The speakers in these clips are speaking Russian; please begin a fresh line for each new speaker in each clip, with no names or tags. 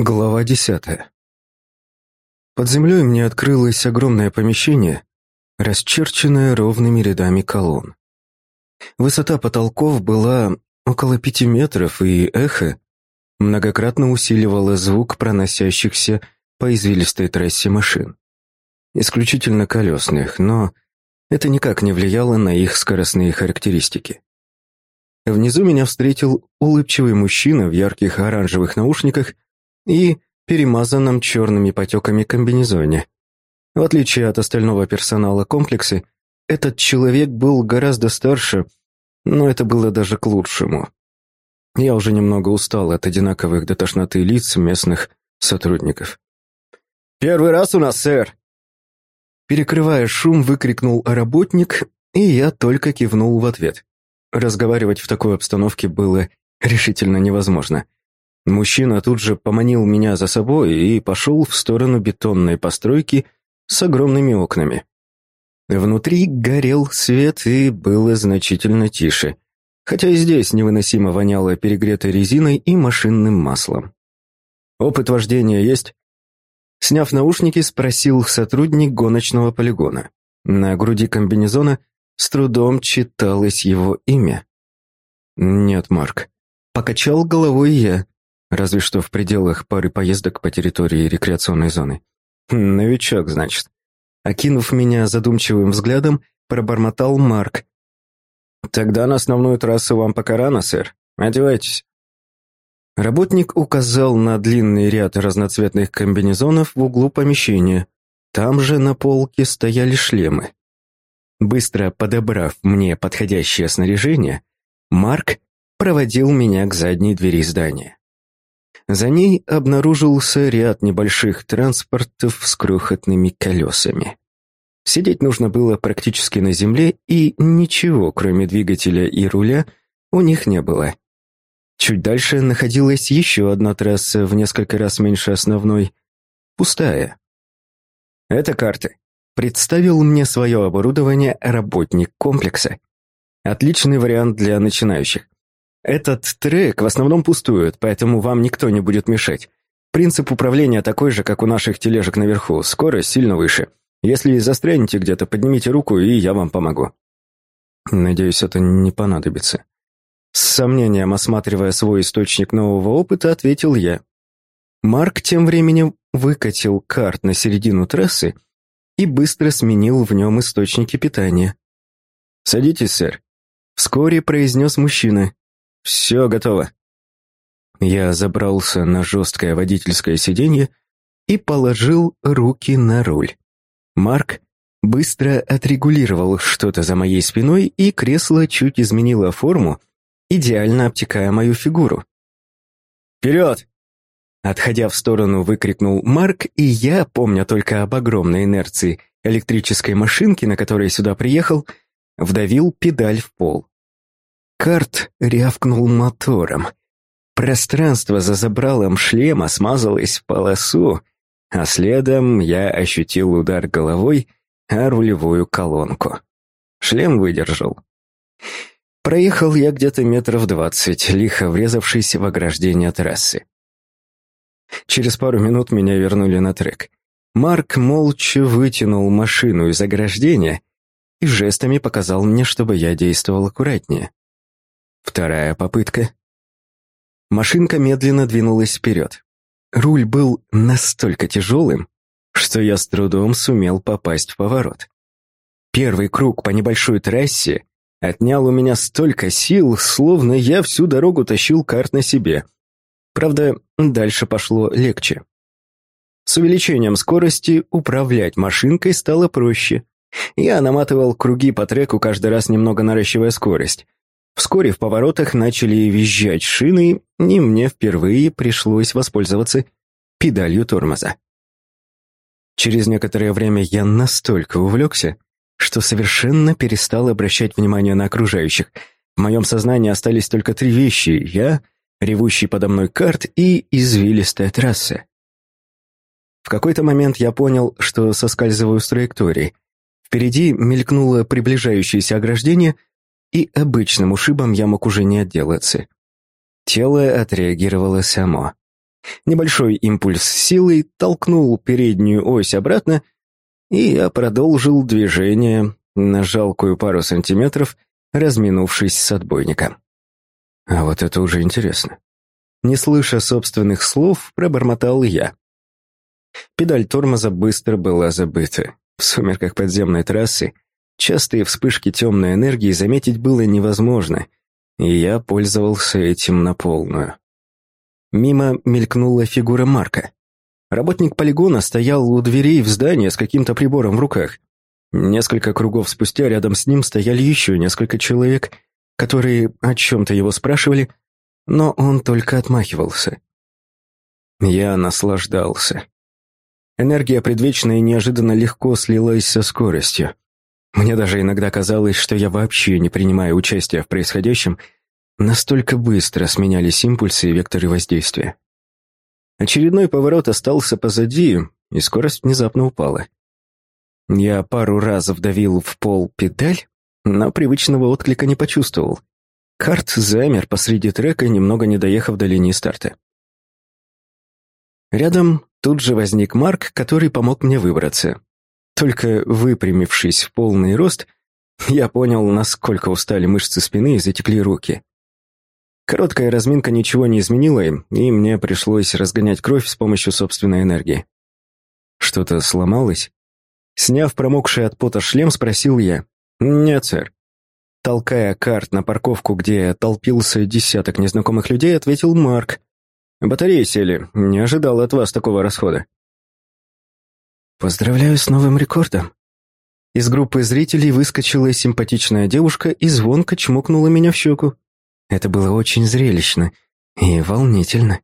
Глава десятая. Под землей мне открылось огромное помещение, расчерченное ровными рядами колонн. Высота потолков была около пяти метров, и эхо многократно усиливало звук проносящихся по извилистой трассе машин. Исключительно колесных, но это никак не влияло на их скоростные характеристики. Внизу меня встретил улыбчивый мужчина в ярких оранжевых наушниках и перемазанном черными потеками комбинезоне. В отличие от остального персонала комплекса, этот человек был гораздо старше, но это было даже к лучшему. Я уже немного устал от одинаковых до тошноты лиц местных сотрудников.
«Первый раз у нас, сэр!»
Перекрывая шум, выкрикнул работник, и я только кивнул в ответ. Разговаривать в такой обстановке было решительно невозможно. Мужчина тут же поманил меня за собой и пошел в сторону бетонной постройки с огромными окнами. Внутри горел свет и было значительно тише, хотя и здесь невыносимо воняло перегретой резиной и машинным маслом. «Опыт вождения есть?» Сняв наушники, спросил сотрудник гоночного полигона. На груди комбинезона с трудом читалось его имя. «Нет, Марк». Покачал головой я, Разве что в пределах пары поездок по территории рекреационной зоны. Хм, новичок, значит. Окинув меня задумчивым взглядом, пробормотал Марк. «Тогда на основную трассу вам пока рано, сэр. Одевайтесь». Работник указал на длинный ряд разноцветных комбинезонов в углу помещения. Там же на полке стояли шлемы. Быстро подобрав мне подходящее снаряжение, Марк проводил меня к задней двери здания. За ней обнаружился ряд небольших транспортов с крохотными колесами. Сидеть нужно было практически на земле, и ничего, кроме двигателя и руля, у них не было. Чуть дальше находилась еще одна трасса в несколько раз меньше основной, пустая. «Это карты», — представил мне свое оборудование работник комплекса. Отличный вариант для начинающих. Этот трек в основном пустует, поэтому вам никто не будет мешать. Принцип управления такой же, как у наших тележек наверху, скорость сильно выше. Если застрянете где-то, поднимите руку, и я вам помогу. Надеюсь, это не понадобится. С сомнением осматривая свой источник нового опыта, ответил я. Марк тем временем выкатил карт на середину трассы и быстро сменил в нем источники питания. «Садитесь, сэр», — вскоре произнес мужчина. «Все готово». Я забрался на жесткое водительское сиденье и положил руки на руль. Марк быстро отрегулировал что-то за моей спиной, и кресло чуть изменило форму, идеально обтекая мою фигуру.
«Вперед!»
Отходя в сторону, выкрикнул Марк, и я, помня только об огромной инерции электрической машинки, на которой сюда приехал, вдавил педаль в пол. Карт рявкнул мотором. Пространство за забралом шлема смазалось в полосу, а следом я ощутил удар головой о рулевую колонку. Шлем выдержал. Проехал я где-то метров двадцать, лихо врезавшись в ограждение трассы. Через пару минут меня вернули на трек. Марк молча вытянул машину из ограждения и жестами показал мне, чтобы я действовал аккуратнее. Вторая попытка. Машинка медленно двинулась вперед. Руль был настолько тяжелым, что я с трудом сумел попасть в поворот. Первый круг по небольшой трассе отнял у меня столько сил, словно я всю дорогу тащил карт на себе. Правда, дальше пошло легче. С увеличением скорости управлять машинкой стало проще. Я наматывал круги по треку, каждый раз немного наращивая скорость. Вскоре в поворотах начали визжать шины, и мне впервые пришлось воспользоваться педалью тормоза. Через некоторое время я настолько увлекся, что совершенно перестал обращать внимание на окружающих. В моем сознании остались только три вещи — я, ревущий подо мной карт и извилистая трасса. В какой-то момент я понял, что соскальзываю с траектории. Впереди мелькнуло приближающееся ограждение — и обычным ушибом я мог уже не отделаться. Тело отреагировало само. Небольшой импульс силой толкнул переднюю ось обратно, и я продолжил движение на жалкую пару сантиметров, разминувшись с отбойником. А вот это уже интересно. Не слыша собственных слов, пробормотал я. Педаль тормоза быстро была забыта. В сумерках подземной трассы частые вспышки темной энергии заметить было невозможно, и я пользовался этим на полную. Мимо мелькнула фигура Марка. Работник полигона стоял у дверей в здание с каким-то прибором в руках. Несколько кругов спустя рядом с ним стояли еще несколько человек, которые о чем-то его спрашивали, но он только отмахивался. Я наслаждался. Энергия предвечная неожиданно легко слилась со скоростью. Мне даже иногда казалось, что я вообще не принимаю участия в происходящем, настолько быстро сменялись импульсы и векторы воздействия. Очередной поворот остался позади, и скорость внезапно упала. Я пару раз вдавил в пол педаль, но привычного отклика не почувствовал. Карт замер посреди трека, немного не доехав до линии старта. Рядом тут же возник Марк, который помог мне выбраться. Только выпрямившись в полный рост, я понял, насколько устали мышцы спины и затекли руки. Короткая разминка ничего не изменила, и мне пришлось разгонять кровь с помощью собственной энергии. Что-то сломалось? Сняв промокший от пота шлем, спросил я. «Нет, сэр». Толкая карт на парковку, где толпился десяток незнакомых людей, ответил Марк. «Батареи сели. Не ожидал от вас такого расхода». «Поздравляю с новым рекордом». Из группы зрителей выскочила симпатичная девушка и звонко чмокнула меня в щеку. Это было очень зрелищно и волнительно.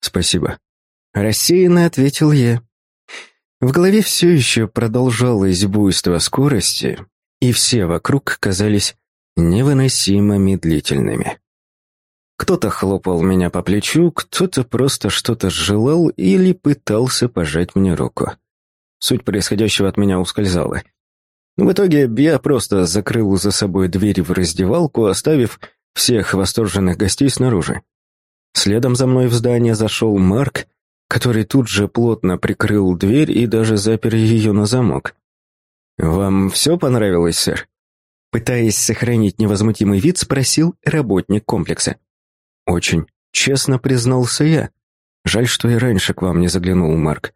«Спасибо». Рассеянно ответил я. В голове все еще продолжалось буйство скорости, и все вокруг казались невыносимо медлительными. Кто-то хлопал меня по плечу, кто-то просто что-то желал или пытался пожать мне руку. Суть происходящего от меня ускользала. В итоге я просто закрыл за собой дверь в раздевалку, оставив всех восторженных гостей снаружи. Следом за мной в здание зашел Марк, который тут же плотно прикрыл дверь и даже запер ее на замок. «Вам все понравилось, сэр?» Пытаясь сохранить невозмутимый вид, спросил работник комплекса. «Очень. Честно признался я. Жаль, что и раньше к вам не заглянул, Марк».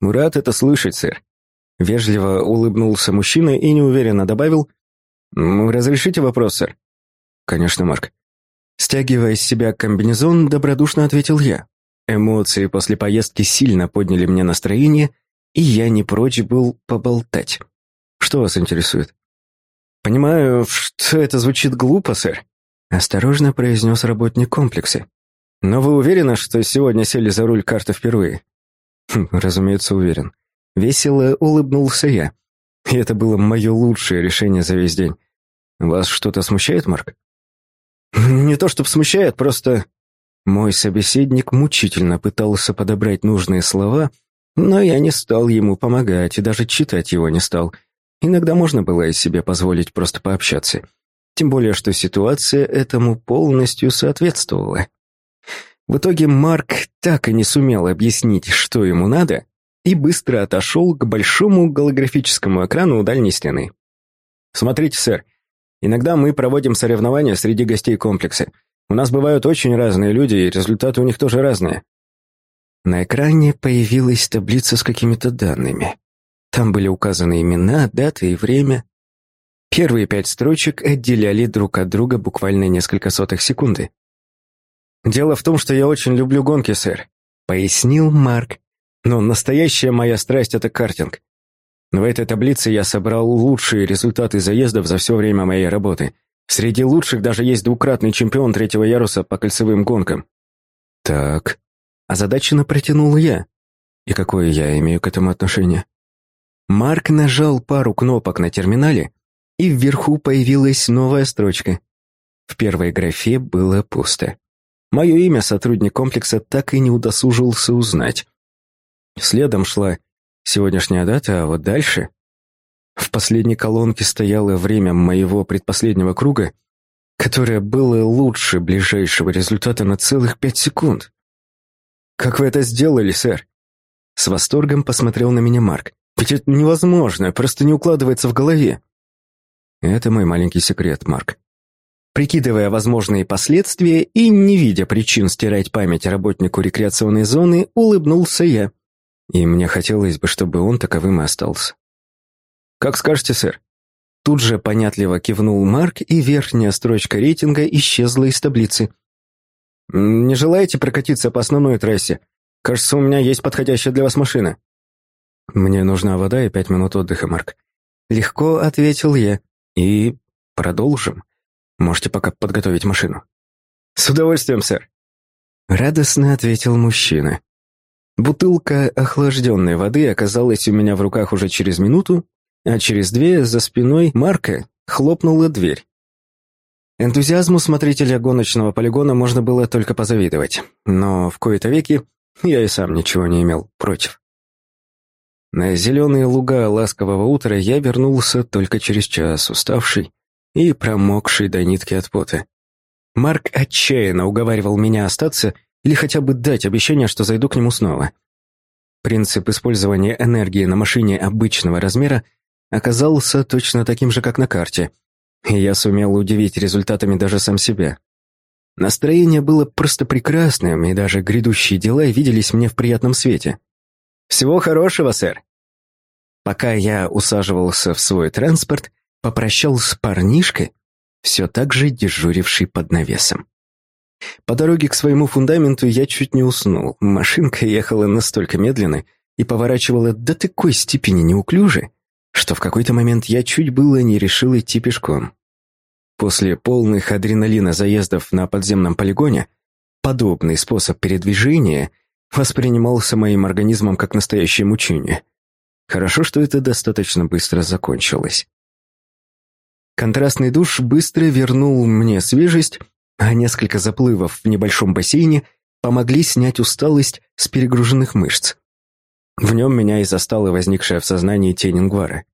«Рад это слышать, сэр». Вежливо улыбнулся мужчина и неуверенно добавил, «Разрешите вопрос, сэр?» «Конечно, Марк». Стягивая с себя комбинезон, добродушно ответил я. Эмоции после поездки сильно подняли мне настроение, и я не прочь был поболтать. Что вас интересует? Понимаю, что это звучит глупо, сэр, осторожно произнес работник комплекса. Но вы уверены, что сегодня сели за руль карты впервые? Хм, разумеется, уверен. Весело улыбнулся я. И это было мое лучшее решение за весь день. Вас что-то смущает, Марк? Не то чтобы смущает, просто мой собеседник мучительно пытался подобрать нужные слова, но я не стал ему помогать и даже читать его не стал. Иногда можно было и себе позволить просто пообщаться. Тем более, что ситуация этому полностью соответствовала. В итоге Марк так и не сумел объяснить, что ему надо, и быстро отошел к большому голографическому экрану у дальней стены. «Смотрите, сэр, иногда мы проводим соревнования среди гостей комплекса. У нас бывают очень разные люди, и результаты у них тоже разные. На экране появилась таблица с какими-то данными. Там были указаны имена, даты и время. Первые пять строчек отделяли друг от друга буквально несколько сотых секунды. «Дело в том, что я очень люблю гонки, сэр», — пояснил Марк. «Но настоящая моя страсть — это картинг. В этой таблице я собрал лучшие результаты заездов за все время моей работы. Среди лучших даже есть двукратный чемпион третьего яруса по кольцевым гонкам. Так, озадаченно протянул я. И какое я имею к этому отношение? Марк нажал пару кнопок на терминале, и вверху появилась новая строчка. В первой графе было пусто. Мое имя сотрудник комплекса так и не удосужился узнать. Следом шла сегодняшняя дата, а вот дальше... В последней колонке стояло время моего предпоследнего круга, которое было лучше ближайшего результата на целых пять секунд. как вы это сделали, сэр?» С восторгом посмотрел на меня Марк. «Ведь это невозможно, просто не укладывается в голове». «Это мой маленький секрет, Марк». Прикидывая возможные последствия и не видя причин стирать память работнику рекреационной зоны, улыбнулся я. И мне хотелось бы, чтобы он таковым и остался. «Как скажете, сэр». Тут же понятливо кивнул Марк, и верхняя строчка рейтинга исчезла из таблицы. «Не желаете прокатиться по основной трассе? Кажется, у меня есть подходящая для вас машина». «Мне нужна вода и пять минут отдыха, Марк». Легко ответил я. «И продолжим. Можете пока подготовить машину». «С удовольствием, сэр». Радостно ответил мужчина. Бутылка охлажденной воды оказалась у меня в руках уже через минуту, а через две за спиной Марка хлопнула дверь. Энтузиазму смотрителя гоночного полигона можно было только позавидовать, но в кои-то веки я и сам ничего не имел против. На зеленые луга ласкового утра я вернулся только через час, уставший и промокший до нитки от пота. Марк отчаянно уговаривал меня остаться или хотя бы дать обещание, что зайду к нему снова. Принцип использования энергии на машине обычного размера оказался точно таким же, как на карте, и я сумел удивить результатами даже сам себя. Настроение было просто прекрасным, и даже грядущие дела виделись мне в приятном свете. «Всего хорошего, сэр!» Пока я усаживался в свой транспорт, попрощался с парнишкой, все так же дежуривший под навесом. По дороге к своему фундаменту я чуть не уснул. Машинка ехала настолько медленно и поворачивала до такой степени неуклюже, что в какой-то момент я чуть было не решил идти пешком. После полных адреналина заездов на подземном полигоне подобный способ передвижения воспринимался моим организмом как настоящее мучение. Хорошо, что это достаточно быстро закончилось. Контрастный душ быстро вернул мне свежесть, а несколько заплывов в небольшом бассейне помогли снять усталость с перегруженных мышц. В нем меня и застала возникшая в сознании тень Ингвара.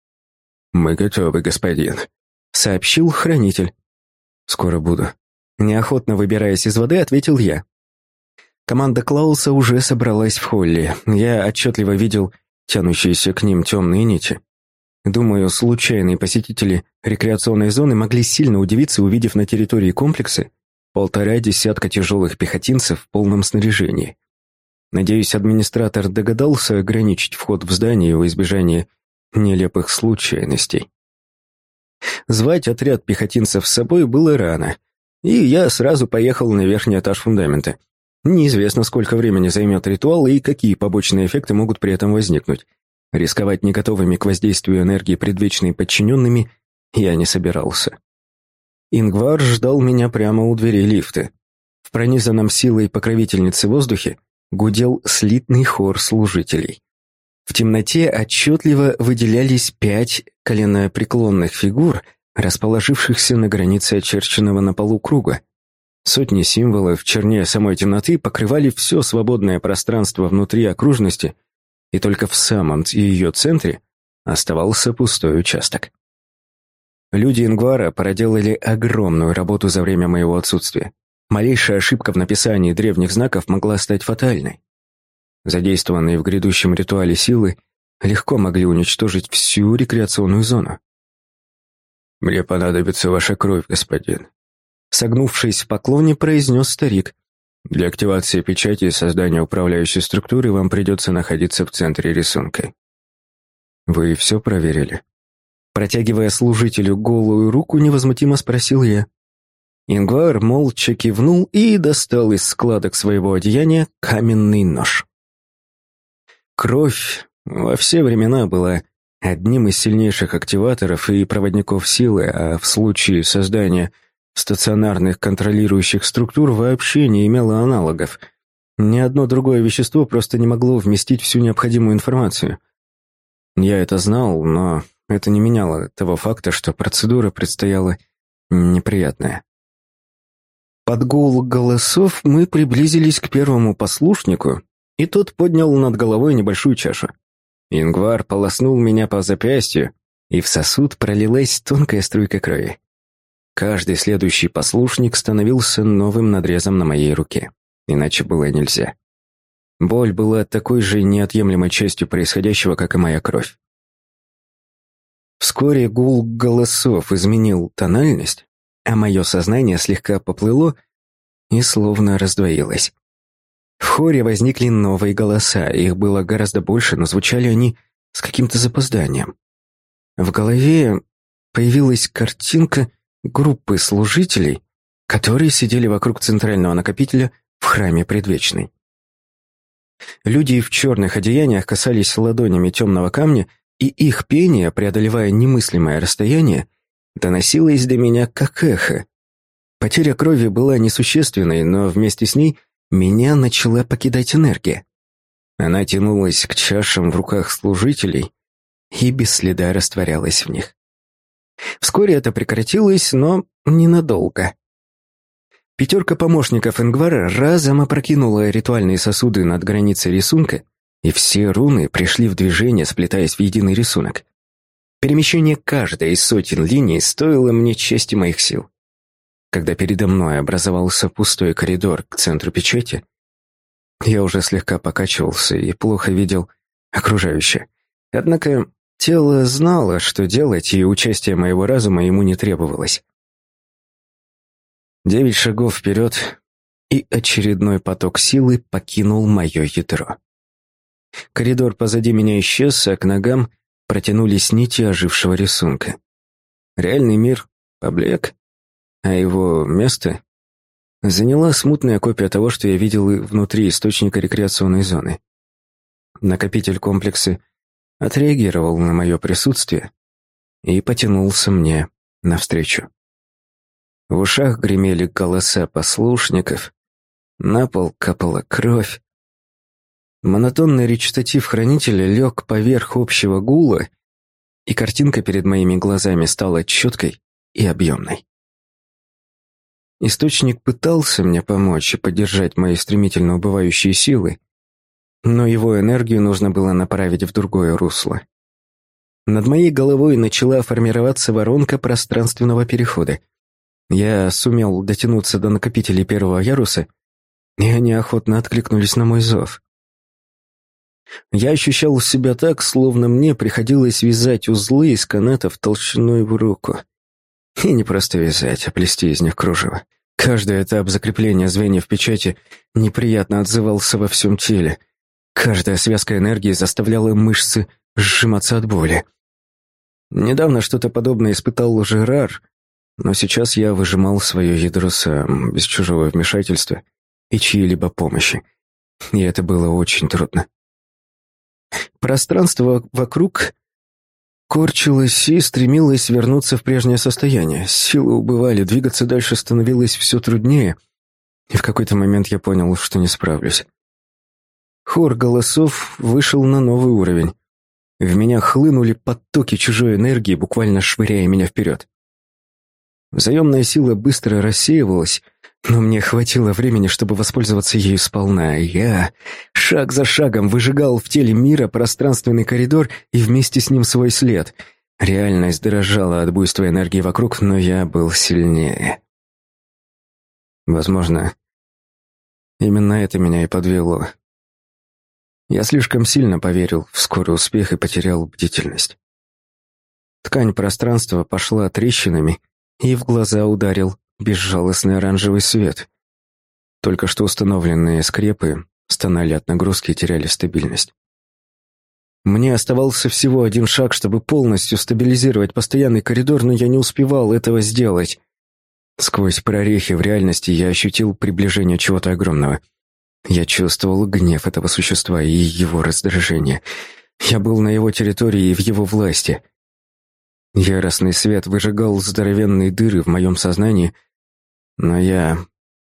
«Мы готовы, господин», — сообщил хранитель. «Скоро буду». Неохотно выбираясь из воды, ответил я. Команда Клауса уже собралась в холле. Я отчетливо видел тянущиеся к ним темные нити. Думаю, случайные посетители рекреационной зоны могли сильно удивиться, увидев на территории комплекса полтора десятка тяжелых пехотинцев в полном снаряжении. Надеюсь, администратор догадался ограничить вход в здание во избежание нелепых случайностей. Звать отряд пехотинцев с собой было рано, и я сразу поехал на верхний этаж фундамента. Неизвестно, сколько времени займет ритуал и какие побочные эффекты могут при этом возникнуть. Рисковать не готовыми к воздействию энергии предвечной подчиненными я не собирался. Ингвар ждал меня прямо у двери лифта. В пронизанном силой покровительницы воздухе гудел слитный хор служителей. В темноте отчетливо выделялись пять коленопреклонных фигур, расположившихся на границе очерченного на полу круга. Сотни символов в черне самой темноты покрывали все свободное пространство внутри окружности, и только в самом ее центре оставался пустой участок. Люди Ингвара проделали огромную работу за время моего отсутствия. Малейшая ошибка в написании древних знаков могла стать фатальной. Задействованные в грядущем ритуале силы легко могли уничтожить всю рекреационную зону. «Мне понадобится ваша кровь, господин», Согнувшись в поклоне, произнес старик. «Для активации печати и создания управляющей структуры вам придется находиться в центре рисунка». «Вы все проверили?» Протягивая служителю голую руку, невозмутимо спросил я. Ингвар молча кивнул и достал из складок своего одеяния каменный нож. Кровь во все времена была одним из сильнейших активаторов и проводников силы, а в случае создания стационарных контролирующих структур вообще не имело аналогов. Ни одно другое вещество просто не могло вместить всю необходимую информацию. Я это знал, но это не меняло того факта, что процедура предстояла неприятная. Под гул голосов мы приблизились к первому послушнику, и тот поднял над головой небольшую чашу. Ингвар полоснул меня по запястью, и в сосуд пролилась тонкая струйка крови. Каждый следующий послушник становился новым надрезом на моей руке. Иначе было нельзя. Боль была такой же неотъемлемой частью происходящего, как и моя кровь. Вскоре гул голосов изменил тональность, а мое сознание слегка поплыло и словно раздвоилось. В хоре возникли новые голоса, их было гораздо больше, но звучали они с каким-то запозданием. В голове появилась картинка группы служителей, которые сидели вокруг центрального накопителя в храме предвечной. Люди в черных одеяниях касались ладонями темного камня, и их пение, преодолевая немыслимое расстояние, доносилось до меня как эхо. Потеря крови была несущественной, но вместе с ней меня начала покидать энергия. Она тянулась к чашам в руках служителей и без следа растворялась в них. Вскоре это прекратилось, но ненадолго. Пятерка помощников Ингвара разом опрокинула ритуальные сосуды над границей рисунка, и все руны пришли в движение, сплетаясь в единый рисунок. Перемещение каждой из сотен линий стоило мне чести моих сил. Когда передо мной образовался пустой коридор к центру печати, я уже слегка покачивался и плохо видел окружающее. Однако тело знало, что делать, и участие моего разума ему не требовалось. Девять шагов вперед, и очередной поток силы покинул мое ядро. Коридор позади меня исчез, а к ногам протянулись нити ожившего рисунка. Реальный мир поблек, а его место заняла смутная копия того, что я видел внутри источника рекреационной зоны. Накопитель комплекса отреагировал на мое присутствие и потянулся мне навстречу. В ушах гремели голоса послушников, на пол капала кровь. Монотонный речитатив хранителя лег поверх общего гула, и картинка перед моими глазами стала четкой и объемной. Источник пытался мне помочь и поддержать мои стремительно убывающие силы, но его энергию нужно было направить в другое русло. Над моей головой начала формироваться воронка пространственного перехода — я сумел дотянуться до накопителей первого яруса, и они охотно откликнулись на мой зов. Я ощущал себя так, словно мне приходилось вязать узлы из канатов толщиной в руку. И не просто вязать, а плести из них кружево. Каждый этап закрепления звеньев печати неприятно отзывался во всем теле. Каждая связка энергии заставляла мышцы сжиматься от боли. Недавно что-то подобное испытал Жерар, но сейчас я выжимал свое ядро сам, без чужого вмешательства и чьей-либо помощи. И это было очень трудно. Пространство вокруг корчилось и стремилось вернуться в прежнее состояние. Силы убывали, двигаться дальше становилось все труднее, и в какой-то момент я понял, что не справлюсь. Хор голосов вышел на новый уровень. В меня хлынули потоки чужой энергии, буквально швыряя меня вперед. Заемная сила быстро рассеивалась, но мне хватило времени, чтобы воспользоваться ею сполна. Я шаг за шагом выжигал в теле мира пространственный коридор и вместе с ним свой след. Реальность дрожала от буйства энергии вокруг, но я был сильнее. Возможно, именно это меня и подвело. Я слишком сильно поверил в скорый успех и потерял бдительность. Ткань пространства пошла трещинами, и в глаза ударил безжалостный оранжевый свет. Только что установленные скрепы стонали от нагрузки и теряли стабильность. Мне оставался всего один шаг, чтобы полностью стабилизировать постоянный коридор, но я не успевал этого сделать. Сквозь прорехи в реальности я ощутил приближение чего-то огромного. Я чувствовал гнев этого существа и его раздражение. Я был на его территории и в его власти — Яростный свет выжигал здоровенные дыры в моем сознании, но я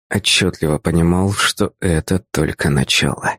отчетливо понимал, что это только начало.